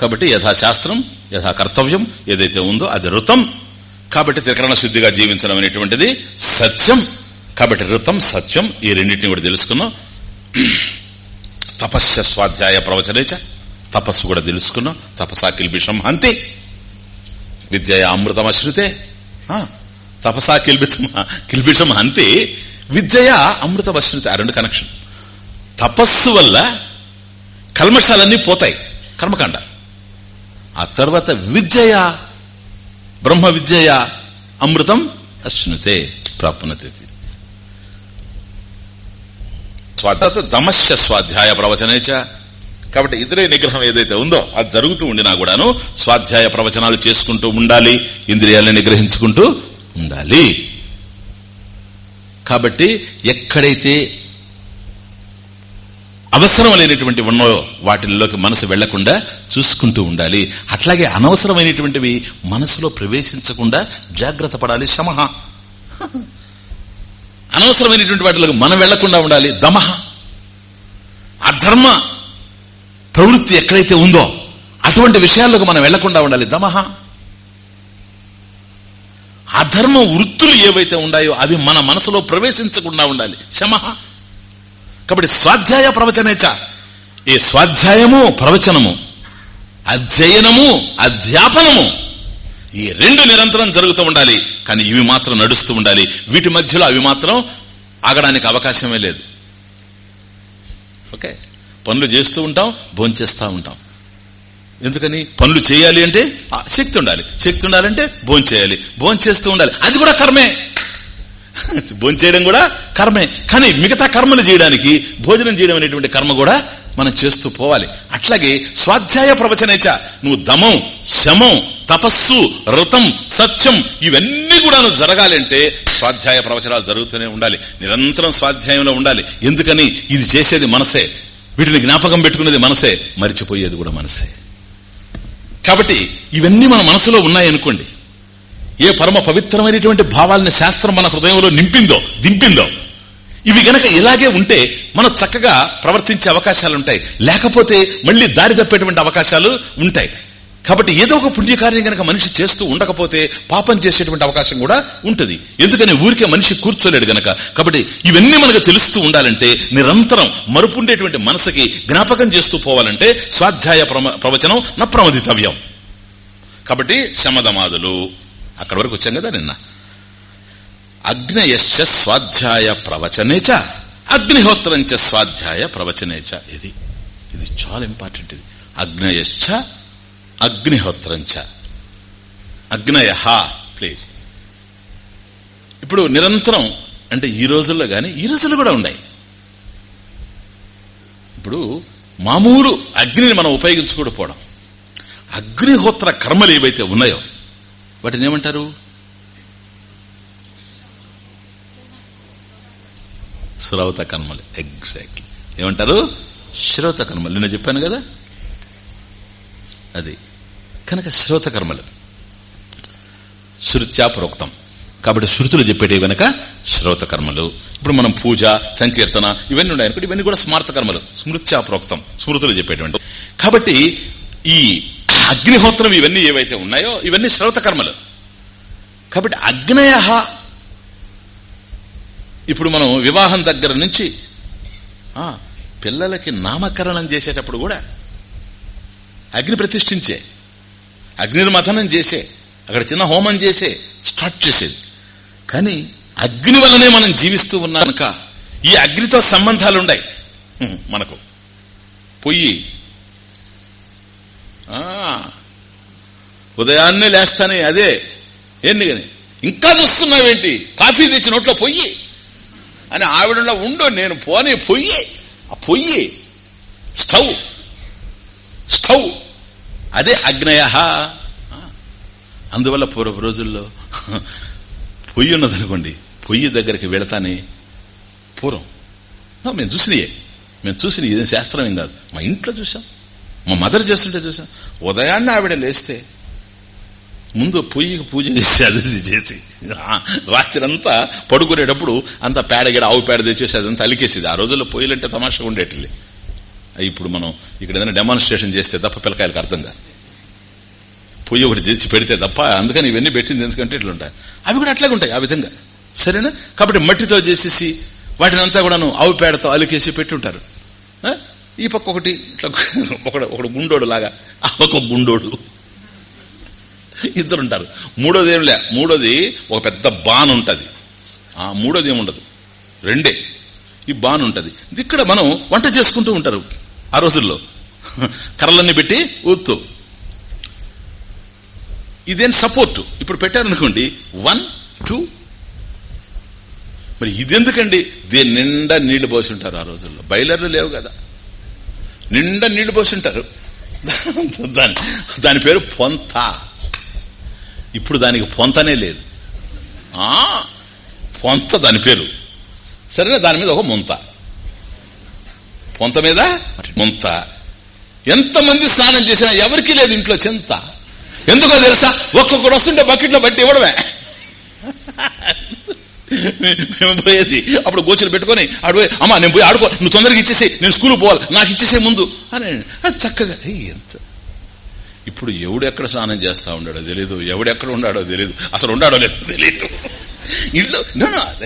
కాబట్టి యథాశాస్త్రం యథా కర్తవ్యం ఏదైతే ఉందో అది ఋతం కాబట్టి త్రికరణ శుద్ధిగా జీవించడం అనేటువంటిది సత్యం. కాబట్టి ఋతం సత్యం ఈ రెండింటిని కూడా తెలుసుకున్నాం. తపస్య స్వాధ్యాయ ప్రవచనేచ. తపస్సు కూడా తెలుసుకున్నాం. తపసా కిల్బిషం అంతే విద్య అమృతమశ్రుతే. తపసా కిల్బితం కిల్బిషం అంతే విద్య అమృతమశ్రుతే ఆ రెండు కనెక్షన్ తపస్సు వల్ల కల్మషాలన్నీ పోతాయి. కర్మకాండ. ఆ తర్వాత విద్యయ బ్రహ్మ విద్యయ అమృతం అశ్నుతే ప్రాప్నతే స్వార్థ దమశ్య స్వాధ్యాయ ప్రవచనే కాబట్టి ఇద్దరే నిగ్రహం ఏదైతే ఉందో అది జరుగుతూ ఉండినా కూడాను స్వాధ్యాయ ప్రవచనాలు చేసుకుంటూ ఉండాలి ఇంద్రియాలను నిగ్రహించుకుంటూ ఉండాలి. కాబట్టి ఎక్కడైతే అవసరం లేనటువంటి ఉన్నాయో వాటిల్లోకి మనసు వెళ్ళకుండా చూసుకుంటూ ఉండాలి. అట్లాగే అనవసరమైనటువంటివి మనసులో ప్రవేశించకుండా జాగ్రత్త పడాలి. శమహ అనవసరమైనటువంటి వాటిలోకి మనం వెళ్ళకుండా ఉండాలి. దమహ. అధర్మ ప్రవృత్తి ఎక్కడైతే ఉందో అటువంటి విషయాలకు మనం వెళ్ళకుండా ఉండాలి. దమహ. అధర్మ వృత్తులు ఏవైతే ఉన్నాయో అవి మన మనసులో ప్రవేశించకుండా ఉండాలి. శమహ కాబట్టి స్వాధ్యాయ ప్రవచనేచ. ఈ స్వాధ్యాయము ప్రవచనము. అధ్యయనము అధ్యాపనము. ఈ రెండు నిరంతరం జరుగుతూ ఉండాలి కానీ ఇవి మాత్రం నడుస్తూ ఉండాలి. వీటి మధ్యలో అవి మాత్రం ఆగడానికి అవకాశమే లేదు. ఓకే? పనులు చేస్తూ ఉంటాం భోంచేస్తూ ఉంటాం. ఎందుకని? పనులు చేయాలి అంటే శక్తి ఉండాలి. శక్తి ఉండాలంటే భోంచేయాలి భోంచేస్తూ ఉండాలి. అది కూడా కర్మే. భోంచేయడం కూడా కర్మే. కానీ మిగతా కర్మలు చేయడానికి భోజనం చేయడం అనేటువంటి కర్మ కూడా మనం చేస్తూ పోవాలి. అట్లాగే స్వాధ్యాయ ప్రవచనేచ నువ్వు దమం శమం తపస్సు ఋతం సత్యం ఇవన్నీ కూడా నువ్వు జరగాలంటే స్వాధ్యాయ ప్రవచనాలు జరుగుతూనే ఉండాలి. నిరంతరం స్వాధ్యాయంలో ఉండాలి. ఎందుకని? ఇది చేసేది మనసే. వీటిని జ్ఞాపకం పెట్టుకునేది మనసే. మరిచిపోయేది కూడా మనసే. కాబట్టి ఇవన్నీ మన మనసులో ఉన్నాయనుకోండి. ఏ పరమ పవిత్రమైనటువంటి భావాలని శాస్త్రం మన హృదయంలో నింపిందో దింపిందో ఇవి గనక ఇలాగే ఉంటే మనం చక్కగా ప్రవర్తించే అవకాశాలు ఉంటాయి. లేకపోతే మళ్ళీ దారి తప్పేటువంటి అవకాశాలు ఉంటాయి. కాబట్టి ఏదో ఒక పుణ్యకార్యం గనక మనిషి చేస్తూ ఉండకపోతే పాపం చేసేటువంటి అవకాశం కూడా ఉంటుంది. ఎందుకని ఊరికే మనిషి కూర్చోలేడు గనక. కాబట్టి ఇవన్నీ మనకు తెలుస్తూ ఉండాలంటే నిరంతరం మరుపుండేటువంటి మనసుకి జ్ఞాపకం చేస్తూ పోవాలంటే స్వాధ్యాయ ప్రవచనం న ప్రమదితవ్యం. కాబట్టి శమదమాదులు అక్కడి వరకు వచ్చాం కదా నిన్న. అగ్నయశ్చ స్వాధ్యాయ ప్రవచనేచ అగ్నిహోత్రంచ స్వాధ్యాయ ప్రవచనేచ ఇది ఇది చాలా ఇంపార్టెంట్ ఇది. అగ్నయశ్చ అగ్నిహోత్రంచ అగ్నయ ప్లీజ్ ఇప్పుడు నిరంతరం అంటే ఈ రోజుల్లో కానీ ఈ రోజుల్లో కూడా ఉన్నాయి. ఇప్పుడు మామూలు అగ్నిని మనం ఉపయోగించుకోకపోవడం అగ్నిహోత్ర కర్మలు ఏవైతే ఉన్నాయో వాటిని ఏమంటారు? శ్రౌత కర్మలు. ఎగ్జాక్ట్లీ ఏమంటారు? శ్రోత కర్మలు. నేను చెప్పాను కదా? అది. కనుక శ్రోత కర్మలు. శృత్యా ప్రోక్తం కాబట్టి శృతులు చెప్పేటివి కనుక శ్రోత కర్మలు. ఇప్పుడు మనం పూజ సంకీర్తన ఇవన్నీ ఉన్నాయి ఇవన్నీ కూడా స్మార్త కర్మలు. స్మృత్యా ప్రోక్తం స్మృతులు చెప్పేటువంటి కాబట్టి ఈ అగ్నిహోత్రం ఇవన్నీ ఏవైతే ఉన్నాయో ఇవన్నీ శ్రౌత కర్మలు. కాబట్టి అగ్నయ ఇప్పుడు మనం వివాహం దగ్గర నుంచి పిల్లలకి నామకరణం చేసేటప్పుడు కూడా అగ్ని ప్రతిష్ఠించే అగ్నిర్మథనం చేసే అక్కడ చిన్న హోమం చేసే స్టార్ట్ చేసేది. కానీ అగ్ని వల్లనే మనం జీవిస్తూ ఉన్నాక ఈ అగ్నితో సంబంధాలున్నాయి మనకు పొయ్యి ఉదయాన్నే లేస్తానే అదే. ఏంటి కానీ? ఇంకా చూస్తున్నావేంటి? కాఫీ తెచ్చి నోట్లో పొయ్యి. అని ఆవిడలో ఉండు నేను పోనీ పొయ్యి. ఆ పొయ్యి స్టవ్. స్టవ్. అదే అగ్నయ అందువల్ల పూర్వపు రోజుల్లో పొయ్యి ఉన్నదనుకోండి పొయ్యి దగ్గరికి వెళతానే పూర్వం. మేము చూసినయే. మేము చూసిన ఇదేం శాస్త్రం ఏం కాదు. మా ఇంట్లో చూసాం. మా మదర్ చేస్తుంటే చూసాం. ఉదయాన్నే ఆవిడ లేస్తే ముందు పొయ్యికి పూజ చేసి అది చేసి. రాత్రంతా పడుకునేటప్పుడు అంత పేడగిడ ఆవు పేడ తెచ్చేసి అదంతా అలికేసేది. ఆ రోజుల్లో పొయ్యిలంటే తమాషగా ఉండేటివి ఇప్పుడు మనం ఇక్కడ ఏదైనా డెమాన్స్ట్రేషన్ చేస్తే తప్ప పిల్లకాయలకు అర్థం కాదు. పొయ్యి ఒకటి తెచ్చి పెడితే తప్ప అందుకని ఇవన్నీ పెట్టింది ఎందుకంటే ఇట్లుంటాయి. అవి కూడా అట్లాగే ఉంటాయి ఆ విధంగా. సరేనా? కాబట్టి మట్టితో చేసేసి వాటిని అంతా కూడాను ఆవు పేడతో అలికేసి పెట్టి ఉంటారు ఆ? ఈ పక్క ఒకటి ఇట్లా ఒకడు ఒకడు గుండోడు లాగా ఆ పక్క గుండోడు. ఇద్దరు ఉంటారు. మూడోది ఏం లే మూడోది ఒక పెద్ద బాన్ ఉంటది. ఆ మూడోది ఏముండదు? రెండే. ఈ బాన్ ఉంటది. ఇక్కడ మనం వంట చేసుకుంటూ ఉంటారు ఆ రోజుల్లో. కర్రలన్నీ పెట్టి ఊత్తు. ఇదేం సపోర్ట్? ఇప్పుడు పెట్టారనుకోండి. One two. మరి ఇదెందుకండి? దీని నిండా నీళ్ళు పోసి ఉంటారు ఆ రోజుల్లో. బయలర్లు లేవు కదా. నిండా నీళ్ళు పోసి ఉంటారు దాని దాని పేరు పొంత. ఇప్పుడు దానికి పొంతనే లేదు. ఆ పొంత దాని పేరు. సరేనా దాని మీద ఒక ముంత. పొంత మీద ముంత. ఎంతమంది స్నానం చేసినా ఎవరికీ లేదు ఇంట్లో చింత. ఎందుకో తెలుసా? ఒక్కొక్కడు వస్తుంటే బకెట్లో బట్టి ఇవ్వడమే. మేము పోయేది అప్పుడు గోచులు పెట్టుకొని ఆడు పోయి అమ్మా నేను పోయి ఆడుకో నువ్వు తొందరగా ఇచ్చేసి నేను స్కూల్ పోవాలి నాకు ఇచ్చేసే ముందు. అని అది చక్కగా ఎంత ఇప్పుడు ఎవడెక్కడ స్నానం చేస్తా ఉన్నాడో తెలియదు ఎవడెక్కడ ఉన్నాడో తెలియదు అసలు ఉన్నాడో లేదో తెలియదు ఇల్లు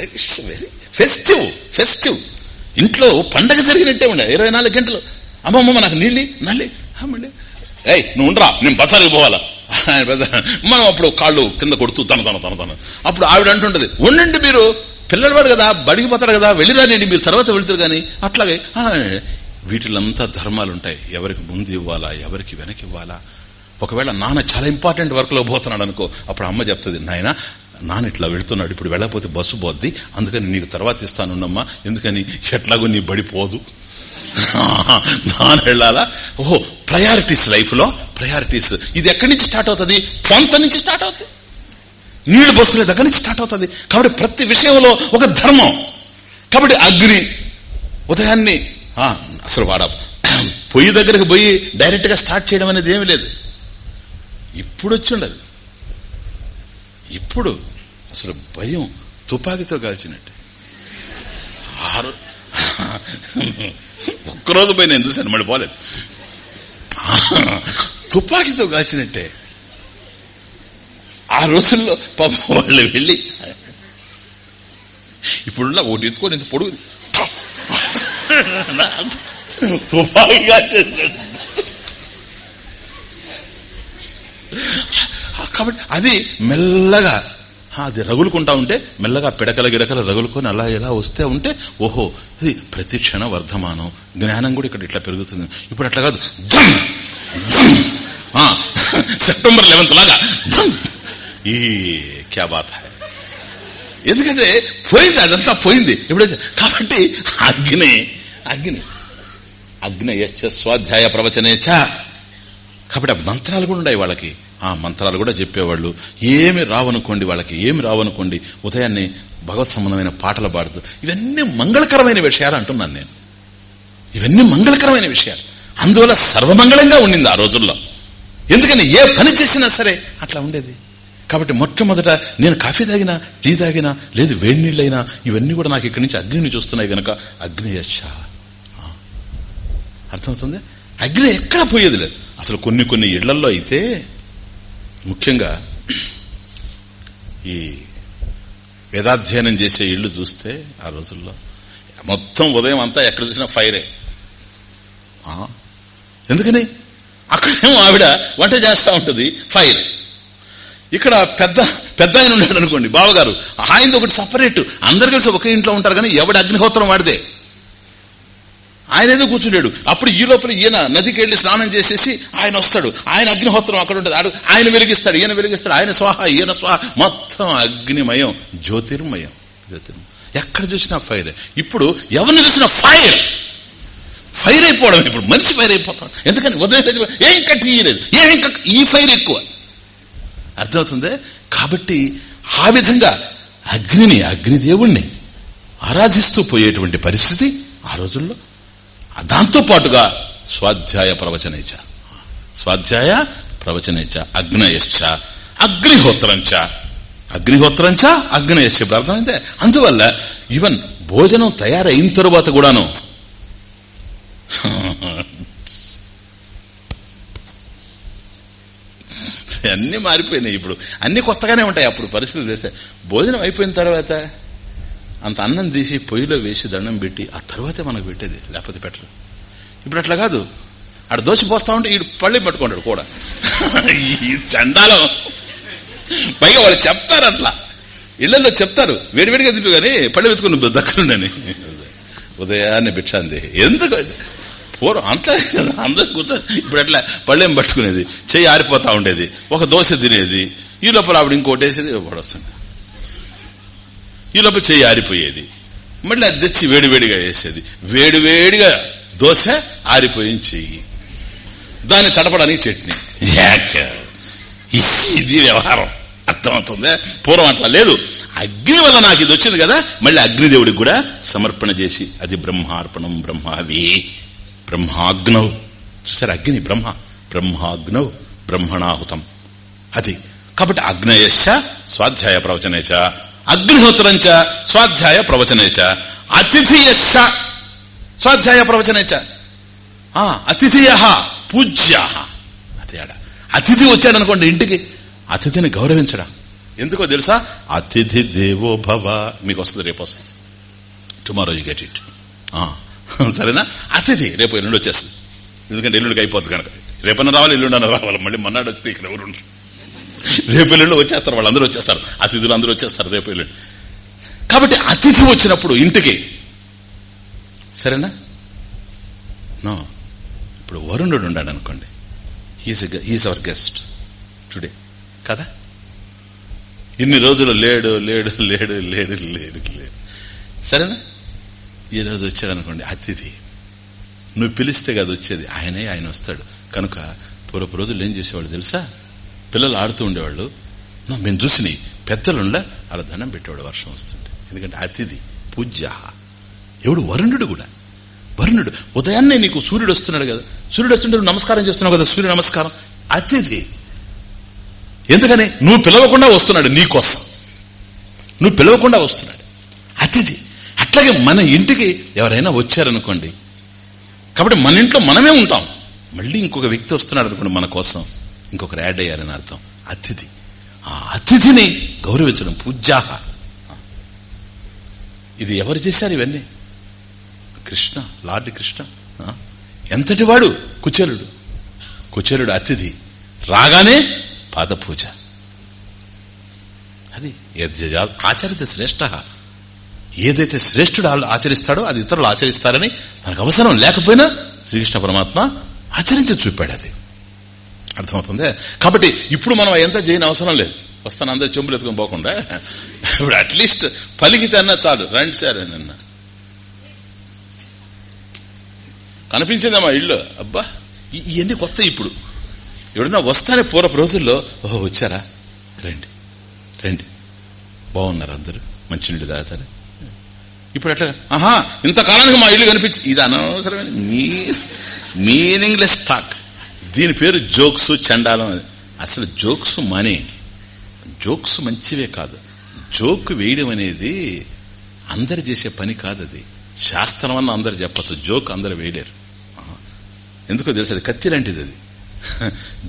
ఇట్స్ వెరీ ఫెస్టివ్ ఫెస్టివ్ ఇంట్లో పండగ జరిగినట్టే ఉండే ఇరవై నాలుగు గంటలు. అమ్మమ్మ నాకు నీళ్ళి నల్లి అమ్మండి. ఏయ్ నువ్వు ఉండరా నేను బజారుకి పోవాలా? మనం అప్పుడు కాళ్ళు కింద కొడుతూ తన తన తన తన. అప్పుడు ఆవిడ అంటుంటది ఉండండి మీరు పిల్లలవాడు కదా బడికి పోతాడు కదా వెళ్ళిరానండి మీరు తర్వాత వెళ్తారు కానీ. అట్లాగే "ఆ, వీటిలంతా ధర్మాలుంటాయి. ఎవరికి ముందు ఇవ్వాలా ఎవరికి వెనక ఇవ్వాలా? ఒకవేళ నాన్న చాలా ఇంపార్టెంట్ వర్క్లో పోతున్నాడు అనుకో అప్పుడు అమ్మ చెప్తుంది నాయన నాన్న ఇట్లా వెళ్తున్నాడు ఇప్పుడు వెళ్ళకపోతే బస్సు పోద్ది అందుకని నీకు తర్వాత ఇస్తానున్నమ్మా ఎందుకని ఎట్లాగో నీ బడి పోదు. నాన్న వెళ్ళాలా? ఓహో ప్రయారిటీస్ లైఫ్లో ప్రయారిటీస్. ఇది ఎక్కడి నుంచి స్టార్ట్ అవుతుంది? సొంత నుంచి స్టార్ట్ అవుతుంది. నీళ్ళు పోసుకునే దగ్గర నుంచి స్టార్ట్ అవుతుంది. కాబట్టి ప్రతి విషయంలో ఒక ధర్మం. కాబట్టి అగ్ని ఉదయాన్ని ఆ, అసలు వాడ పొయ్యి దగ్గరకు పోయి డైరెక్ట్గా స్టార్ట్ చేయడం అనేది ఏమీ లేదు. ఇప్పుడు వచ్చిండదు ఇప్పుడు అసలు భయం తుపాకీతో కాల్చినట్టు. ఆరు. ఒక్కరోజు పోయి నేను చూశాను మళ్ళీ పోలేదు? తుపాకీతో కాల్చినట్టే. ఆ రోజుల్లో పాప వాళ్ళు వెళ్ళి ఇప్పుడున్న ఒకటి ఎత్తుకొని ఇంత పొడుగు. తుపాకీ కాల్చేసినట్టు. కాబట్టి అది మెల్లగా అది రగులుకుంటా ఉంటే మెల్లగా పిడకల గిడకల రగులుకొని అలా ఇలా వస్తే ఉంటే ఓహో ఇది ప్రతిక్షణ వర్ధమానం. జ్ఞానం కూడా ఇక్కడ ఇట్లా పెరుగుతుంది. ఇప్పుడు అట్లా కాదు. జమ్! జమ్! సెప్టెంబర్ లెవెన్త్ లాగా. జమ్! ఈ క్యా బాత్ ఎందుకంటే పోయింది అదంతా పోయింది. ఎప్పుడైతే కాబట్టి అగ్ని అగ్ని. అగ్నయశ్చ స్వాధ్యాయ చ. కాబట్టి ఆ మంత్రాలు కూడా ఉన్నాయి వాళ్ళకి. ఆ మంత్రాలు కూడా చెప్పేవాళ్ళు. ఏమి రావనుకోండి వాళ్ళకి ఏమి రావనుకోండి ఉదయాన్నే భగవత్ సంబంధమైన పాటలు పాడుతూ ఇవన్నీ మంగళకరమైన విషయాలు అంటున్నాను నేను. ఇవన్నీ మంగళకరమైన విషయాలు. అందువల్ల సర్వమంగళంగా ఉండింది ఆ రోజుల్లో. ఎందుకని ఏ పని చేసినా సరే అట్లా ఉండేది. కాబట్టి మొట్టమొదట నేను కాఫీ తాగినా టీ తాగినా లేదు వేడి నీళ్ళైనా ఇవన్నీ కూడా నాకు ఇక్కడి నుంచి అగ్నిని చూస్తున్నాయి గనక అగ్నియశ అర్థమవుతుంది? అగ్ని ఎక్కడ పోయేది లేదు. అసలు కొన్ని కొన్ని ఇళ్ళల్లో అయితే ముఖ్యంగా ఈ వేదాధ్యయనం చేసే ఇళ్ళు చూస్తే ఆ రోజుల్లో మొత్తం ఉదయం అంతా ఎక్కడ చూసినా ఫైరే. ఎందుకని? అక్కడేమో ఆవిడ వంట చేస్తా ఉంటుంది ఫైర్. ఇక్కడ పెద్ద పెద్ద ఆయన ఉన్నాడు అనుకోండి బావగారు. ఆయనది ఒకటి సపరేట్ అందరు కలిసి ఒకే ఇంట్లో ఉంటారు కానీ ఎవడు అగ్నిహోత్రం వాడితే ఆయన ఏదో కూర్చున్నాడు అప్పుడు ఈ లోపల ఈయన నదికి వెళ్ళి స్నానం చేసేసి ఆయన వస్తాడు. ఆయన అగ్నిహోత్రం అక్కడ ఉంటుంది. ఆడు ఆయన వెలిగిస్తాడు ఈయన వెలిగిస్తాడు. ఆయన స్వాహ ఈయన స్వాహ. మొత్తం అగ్నిమయం జ్యోతిర్మయం. జ్యోతిర్మయం. ఎక్కడ చూసినా ఫైర్ ఇప్పుడు ఎవరిని చూసినా ఫైర్ ఫైర్ అయిపోవడం ఇప్పుడు మనిషి ఫైర్ అయిపోతాడు. ఎందుకని? ఉదయం ఏం ఇంకా టీ ఏం ఈ ఫైర్ ఎక్కువ. అర్థమవుతుంది? కాబట్టి ఆ విధంగా అగ్నిని అగ్నిదేవుణ్ణి ఆరాధిస్తూ పోయేటువంటి పరిస్థితి ఆ రోజుల్లో దాంతో పాటుగా స్వాధ్యాయ ప్రవచనేచ. స్వాధ్యాయ ప్రవచనేచ అగ్నయశ్చ అగ్నిహోత్రంచ. అగ్నిహోత్రంచ అగ్నయశ్చ ప్రార్థన అయితే అందువల్ల ఈవెన్ భోజనం తయారైన తరువాత కూడాను అన్ని మారిపోయినాయి ఇప్పుడు. అన్ని కొత్తగానే ఉంటాయి అప్పుడు పరిస్థితులు చేసే భోజనం అయిపోయిన తర్వాత అంత అన్నం తీసి పొయ్యిలో వేసి దండం పెట్టి ఆ తర్వాతే మనకు పెట్టేది లేకపోతే పెట్టరు. ఇప్పుడు అట్లా కాదు. ఆడ దోశ పోస్తా ఉంటే ఈ పళ్ళి పట్టుకుంటాడు కూడా. ఈ చండాలం. పైగా వాళ్ళు చెప్తారు అట్లా. ఇళ్ళలో చెప్తారు. వేడివేడిగా తిప్పి కానీ పళ్ళు వెతుకుని దక్కనుండని ఉదయాన్నే భిక్షాంది ఎందుకు? పూర్వం అంత అందరు కూర్చొని ఇప్పుడు ఎట్లా పళ్ళేం పట్టుకునేది చెయ్యి ఆరిపోతా ఉండేది ఒక దోశ తినేది ఈ లోపల ఆవిడ ఇంకోటి వేసేది పడొస్తుంది ఈలోపు చెయ్యి ఆరిపోయేది. మళ్ళీ అది తెచ్చి వేడివేడిగా వేసేది. వేడివేడిగా దోశ ఆరిపోయింది చెయ్యి. దాన్ని తడపడానికి చట్నీ. యాక్. ఇది వ్యవహారం. అర్థమవుతుందా? పూర్వం అట్లా లేదు. అగ్ని వల్ల నాకు ఇది వచ్చింది కదా మళ్ళీ అగ్నిదేవుడికి కూడా సమర్పణ చేసి అది బ్రహ్మార్పణం బ్రహ్మావి. బ్రహ్మాగ్నౌ. చూసారు అగ్ని బ్రహ్మ. బ్రహ్మాగ్నౌ బ్రహ్మణాహుతం. అది. కాబట్టి అగ్నయశ్చ స్వాధ్యాయ ప్రవచనేచ. అగ్నిహోత్రంచ స్వాధ్యాయ ప్రవచనేచ. అతిథియశ్చ స్వాధ్యాయ ప్రవచనేచ. ఆ, అతిథియ పూజ్య. అదే ఆడ. అతిథి వచ్చాడనుకోండి ఇంటికి. అతిథిని గౌరవించడం. ఎందుకో తెలుసా? అతిథి దేవో భవ. మీకు వస్తుంది రేపు వస్తుంది టుమారో యూ గెట్ ఇట్. సరేనా? అతిథి రేపు ఎల్లుండి వచ్చేస్తుంది ఎందుకంటే ఎల్లుండికి అయిపోద్ది కనుక. రేపన్నా రావాలి ఎల్లుండన్నా రావాలి. మళ్ళీ మన్నాడు వస్తే ఇక్కడ ఎవరు ఉండరు. రేపు ఎల్లుండి వచ్చేస్తారు వాళ్ళందరూ వచ్చేస్తారు. అతిథులు అందరూ వచ్చేస్తారు రేపు ఎల్లుండి. కాబట్టి అతిథి వచ్చినప్పుడు ఇంటికి సరేనా? నో. ఇప్పుడు వరుణుడు ఉన్నాడు అనుకోండి. He's he's our guest today కదా? ఇన్ని రోజులు లేడు లేడు లేడు లేడు లేడు లేడు. సరేనా? ఈ రోజు వచ్చాడు అనుకోండి అతిథి. నువ్వు పిలిస్తే కదా వచ్చేది. ఆయనే ఆయన వస్తాడు. కనుక పూర్వపు రోజులు ఏం చేసేవాళ్ళు తెలుసా? పిల్లలు ఆడుతూ ఉండేవాళ్ళు. మేము చూసినాయి పెద్దలుండా అలా దండం పెట్టేవాడు వర్షం వస్తుంటే. ఎందుకంటే అతిథి పూజ్య. ఎవడు వరుణుడు కూడా. వరుణుడు. ఉదయాన్నే నీకు సూర్యుడు వస్తున్నాడు కదా. సూర్యుడు వస్తుంటే నమస్కారం చేస్తున్నావు కదా సూర్య నమస్కారం. అతిథి. ఎందుకని? నువ్వు పిలవకుండా వస్తున్నాడు నీకోసం. నువ్వు పిలవకుండా వస్తున్నాడు. అతిథి. అట్లాగే మన ఇంటికి ఎవరైనా వచ్చారనుకోండి. కాబట్టి మన ఇంట్లో మనమే ఉంటాం. మళ్ళీ ఇంకొక వ్యక్తి వస్తున్నాడు అనుకోండి మన కోసం. ఇంకొకరు యాడ్ అయ్యారని అర్థం. అతిథి. ఆ అతిథిని గౌరవించడం పూజ్యాహ. ఇది ఎవరు చేశారు ఇవన్నీ? కృష్ణ లార్డ్ కృష్ణ. ఆ? ఎంతటి వాడు? కుచేలుడు. కుచేలుడు అతిథి. రాగానే పాదపూజ. అది ఆచరిత శ్రేష్ట ఏదైతే శ్రేష్ఠుడు ఆచరిస్తాడో అది ఇతరులు ఆచరిస్తారని తనకు అవసరం లేకపోయినా శ్రీకృష్ణ పరమాత్మ ఆచరించి చూపాడు అది. అర్థమవుతుంది కాబట్టి ఇప్పుడు మనం ఎంత చేయని అవసరం లేదు. వస్తాను అందరు చెంపులు ఎత్తుకొని పోకుండా. ఇప్పుడు అట్లీస్ట్ పలికితే అన్నా చాలు. రండి సార్ అని అన్నా. కనిపించిందమ్మా ఇల్లు. అబ్బా ఇవన్నీ కొత్త ఇప్పుడు. ఎవడన్నా వస్తానే పూర్వపు రోజుల్లో ఓహో వచ్చారా? రండి రండి. బాగున్నారు అందరూ. మంచినీళ్ళు తాగుతారు? ఇప్పుడు అట్లా ఆహా ఇంతకాలానికి మా ఇల్లు కనిపించింది ఇది అనవసరమైన మీ మీనింగ్లెస్ టాక్ దీని పేరు జోక్స్ చండాలం. అసలు జోక్స్ మనీ? జోక్స్ మంచివే కాదు. జోక్ వేయడం అనేది అందరు చేసే పని కాదు అది. శాస్త్రం అన్న అందరు చెప్పచ్చు. జోక్ అందరు వేయలేరు. ఎందుకో తెలుసు అది కత్తి లాంటిది అది.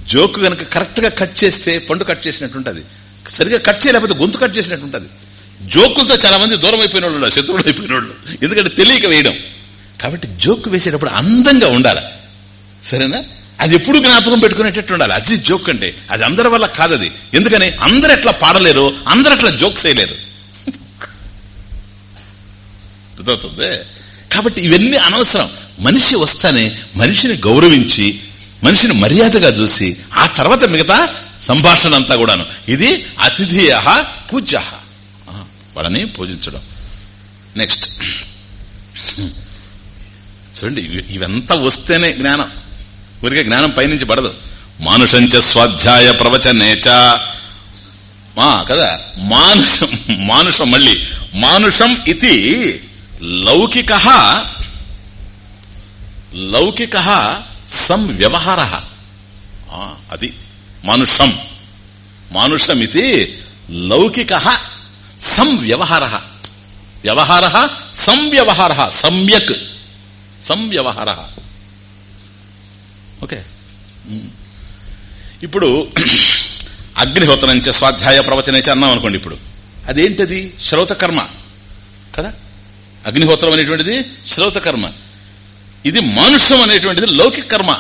జోక్ గనక కరెక్ట్గా కట్ చేస్తే పండు కట్ చేసినట్టుంటది. సరిగా కట్ చేయలేకపోతే గొంతు కట్ చేసినట్టుంటది. జోకులతో చాలా మంది దూరం అయిపోయిన వాళ్ళు శత్రువులు అయిపోయిన వాళ్ళు ఎందుకంటే తెలియక వేయడం. కాబట్టి జోక్ వేసేటప్పుడు అందంగా ఉండాలి. సరేనా? అది ఎప్పుడు జ్ఞాపకం పెట్టుకునేటట్టు ఉండాలి. అది జోక్ అంటే అది అందరి వల్ల కాదు అది. ఎందుకని? అందరు ఎట్లా పాడలేరు? అందరు అట్లా జోక్స్ వేయలేరు అర్థమవుతుంది? కాబట్టి ఇవన్నీ అనవసరం. మనిషి వస్తానే మనిషిని గౌరవించి మనిషిని మర్యాదగా చూసి ఆ తర్వాత మిగతా సంభాషణ అంతా కూడాను. ఇది అతిథియ పూజ్య. వాళ్ళని పూజించడం. నెక్స్ట్ చూడండి ఇవంతా వస్తేనే జ్ఞానం. ఊరికే జ్ఞానం పైనుంచి పడదు. మానుషంచ స్వాధ్యాయ ప్రవచనేచ మా కదా? మానుషం మానుషం మళ్ళీ. మానుషం ఇది లౌకిక లౌకిక సంవ్యవహార. అది మానుషం. మానుషం ఇది లౌకిక సంవ్యవహార. వ్యవహార సంవ్యవహార. సమ్యక్. సంవ్యవహార. ఓకే. ఇప్పుడు అగ్నిహోత్రంచ స్వాధ్యాయ ప్రవచనేచ అన్నాం అనుకోండి ఇప్పుడు. అదేంటది? శ్రౌత కర్మ కదా? అగ్నిహోత్రం అనేటువంటిది శ్రౌత కర్మ ఇది మానుషం అనేటువంటిది లౌకిక కర్మ.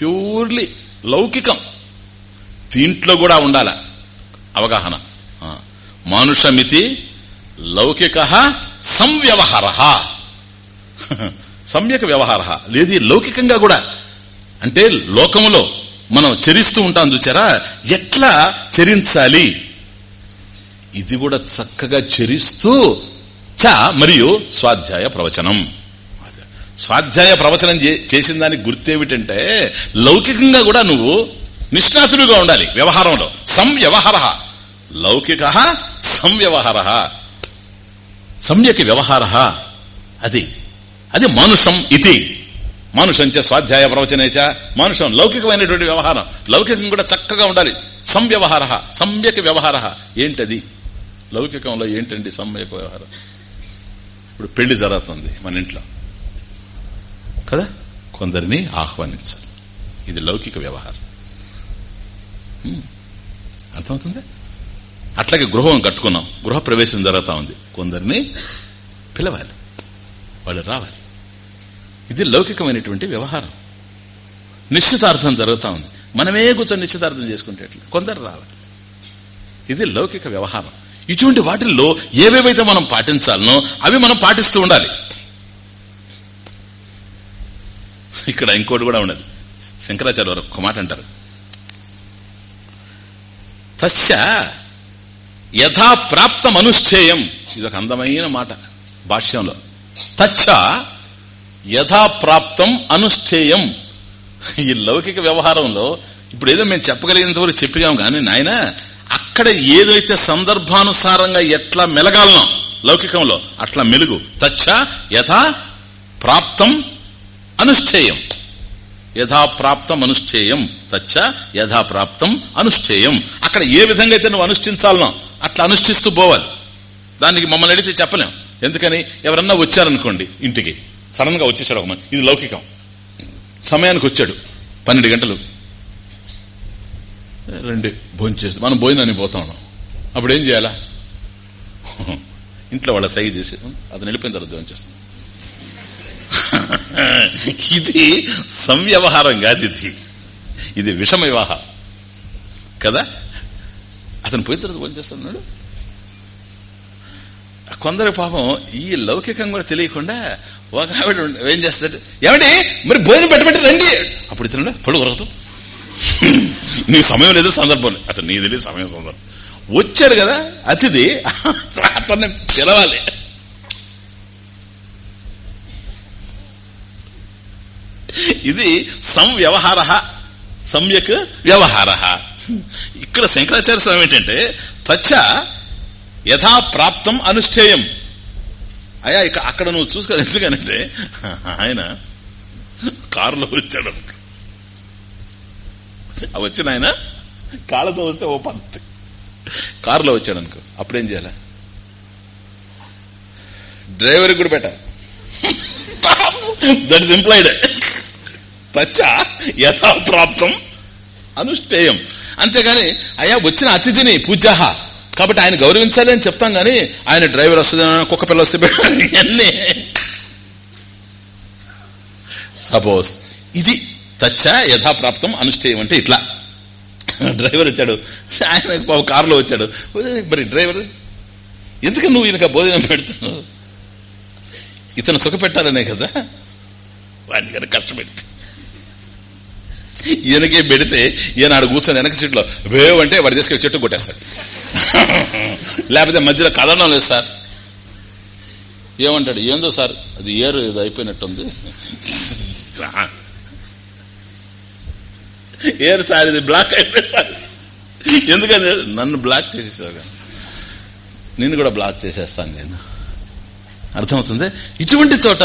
ప్యూర్లీ లౌకికం. దీంట్లో కూడా ఉండాల. అవగాహన. మానుషమితి లౌకిక సంవ్యవహార. సమ్యక్ వ్యవహార. లేదు లౌకికంగా కూడా. అంటే లోకములో మనం చరిస్తూ ఉంటాం చూచారా? ఎట్లా చరించాలి? ఇది కూడా చక్కగా చరిస్తూ చ మరియు స్వాధ్యాయ ప్రవచనం. స్వాధ్యాయ ప్రవచనం చేసిన దానికి గుర్తేమిటంటే లౌకికంగా కూడా నువ్వు నిష్ణాతుడుగా ఉండాలి వ్యవహారంలో. సంవ్యవహార. లౌకిక సంవ్యవహార. సమ్యక్ వ్యవహార. అది అది మానుషం ఇది మానుషంచ స్వాధ్యాయ ప్రవచనేచ మానుషం లౌకికమైనటువంటి వ్యవహారం. లౌకికం కూడా చక్కగా ఉండాలి. సంవ్యవహార సమ్యక్ వ్యవహార. ఏంటది? లౌకికంలో ఏంటండి సమ్యక్ వ్యవహారం? ఇప్పుడు పెళ్ళి జరుగుతుంది మన ఇంట్లో. కదా? కొందరిని ఆహ్వానించాలి. ఇది లౌకిక వ్యవహారం. అర్థమవుతుంది? అట్లాగే గృహం కట్టుకున్నాం. గృహ ప్రవేశం జరుగుతా ఉంది. కొందరిని పిలవాలి. వాళ్ళు రావాలి. ఇది లౌకికమైనటువంటి వ్యవహారం. నిశ్చితార్థం జరుగుతూ ఉంది. మనమే కూర్చొని నిశ్చితార్థం చేసుకుంటే కొందరు రావాలి. ఇది లౌకిక వ్యవహారం. ఇటువంటి వాటిల్లో ఏవేవైతే మనం పాటించాలనో అవి మనం పాటిస్తూ ఉండాలి. ఇక్కడ ఇంకోటి కూడా ఉండదు శంకరాచార్య వారు ఒక మాట అంటారు. తస్య యథాప్రాప్తం అనుష్ఠేయం ఇది ఒక అందమైన మాట భాష్యంలో. తచ్చ యథాప్రాప్తం అనుష్ఠేయం. ఈ లౌకిక వ్యవహారంలో ఇప్పుడు ఏదో మేము చెప్పగలిగినంత వరకు కానీ నాయన అక్కడ ఏదైతే సందర్భానుసారంగా ఎట్లా మెలగాలనో లౌకికంలో అట్లా మెలుగు. తచ్చ యథా ప్రాప్తం అనుష్ఠేయం. యథాప్రాప్తం అనుష్ఠేయం. తచ్చ యథాప్రాప్తం అనుష్ఠేయం. అక్కడ ఏ విధంగా అయితే నువ్వు అనుష్ఠించాలనో అట్లా అనుష్ఠిస్తూ పోవాలి. దానికి మమ్మల్ని అడిగితే చెప్పలేం. ఎందుకని ఎవరన్నా వచ్చారనుకోండి ఇంటికి. సడన్గా వచ్చేసాడు ఒక ఇది లౌకికం. సమయానికి వచ్చాడు. పన్నెండు గంటలు. రండి భోజనం చేసి మనం భోజనానికి పోతా ఉన్నాం. అప్పుడు ఏం చేయాలా? ఇంట్లో వాళ్ళ సై చేసి అతను వెళ్ళిపోయిన తర్వాత భోజనం చేస్తాం. ఇది సంవ్యవహారం కాదు ఇది. ఇది విషమ వివాహం కదా? అతను పోయిన తర్వాత భోజనం చేస్తున్నాడు కొందరు పాపం ఈ లౌకికం కూడా తెలియకుండా ఒక ఆవిడ ఏం చేస్తాడు? ఏమండి? మరి భోజనం పెట్టబెట్టి రండి. అప్పుడు ఇతను పడు కొరకదు నీ సమయం లేదు సందర్భం అసలు నీ తెలియదు సమయం సందర్భం. వచ్చాడు కదా అతిథి. అతన్ని పిలవాలి. ఇది సంవ్యవహార సమ్యక్ వ్యవహార ఇక్కడ శంకరాచార్య స్వామి ఏంటంటే తచ్చ యథా ప్రాప్తం అనుష్ఠేయం. అయ్యా ఇక అక్కడ నువ్వు చూసుకో ఎందుకనంటే ఆయన కారులో వచ్చాడు అనుకో. వచ్చిన ఆయన కాళ్ళతో వస్తే ఓ పద్ధతి కారులో వచ్చాడు అనుకో. అప్పుడేం చేయాలి? డ్రైవర్ కూడా పెట్టాలి. దట్ ఇస్ ఎంప్లాయిడ్ తచ్చ యథాప్రాప్తం అనుష్ఠేయం. అంతేగాని అయ్యా వచ్చిన అతిథిని పూజాహ. కాబట్టి ఆయన గౌరవించాలి అని చెప్తాం కానీ ఆయన డ్రైవర్ వస్తుంది కుక్క పిల్ల వస్తే ఇవన్నీ సపోజ్ ఇది తచ్చ యథాప్రాప్తం అనుష్ఠేయం అంటే ఇట్లా. డ్రైవర్ వచ్చాడు. ఆయన కారులో వచ్చాడు. మరి డ్రైవర్ ఎందుకు నువ్వు ఈయనక భోజనం పెడుతున్నావు? ఇతను సుఖపెట్టాలనే కదా? వాడిని కనుక కష్టపెడితే. ఈయనకే పెడితే ఈయన ఆడ కూర్చొని వెనక సీట్లో వేవ్ అంటే వాడి తీసుకెళ్ళి చెట్టు కొట్టేస్తాడు. లేకపోతే మధ్యలో కదలడం లేదు సార్. ఏమంటాడు? ఏందో సార్? అది ఏరు ఇది అయిపోయినట్టుంది. ఏరు సార్ ఇది బ్లాక్ అయిపోయింది సార్. ఎందుకని? నన్ను బ్లాక్ చేసేసావు నిన్ను కూడా బ్లాక్ చేసేస్తాను నేను. అర్థమవుతుంది? ఇటువంటి చోట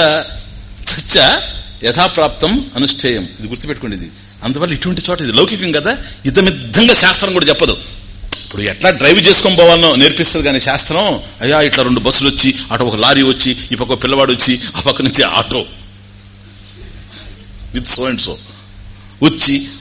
చచ్చ యథాప్రాప్తం అనుష్ఠేయం ఇది గుర్తుపెట్టుకోండి ఇది. అందువల్ల ఇటువంటి చోట ఇది లౌకికం కదా? ఇతమిద్దంగా శాస్త్రం కూడా చెప్పదు. ఇప్పుడు ఎట్లా డ్రైవ్ చేసుకొని పోవాలనో నేర్పిస్తుంది కానీ శాస్త్రం? అయ్యా ఇట్లా రెండు బస్సులు వచ్చి అటు ఒక లారీ వచ్చి ఈ పక్క ఒక పిల్లవాడు వచ్చి ఆ పక్క నుంచి auto. With so and so వచ్చి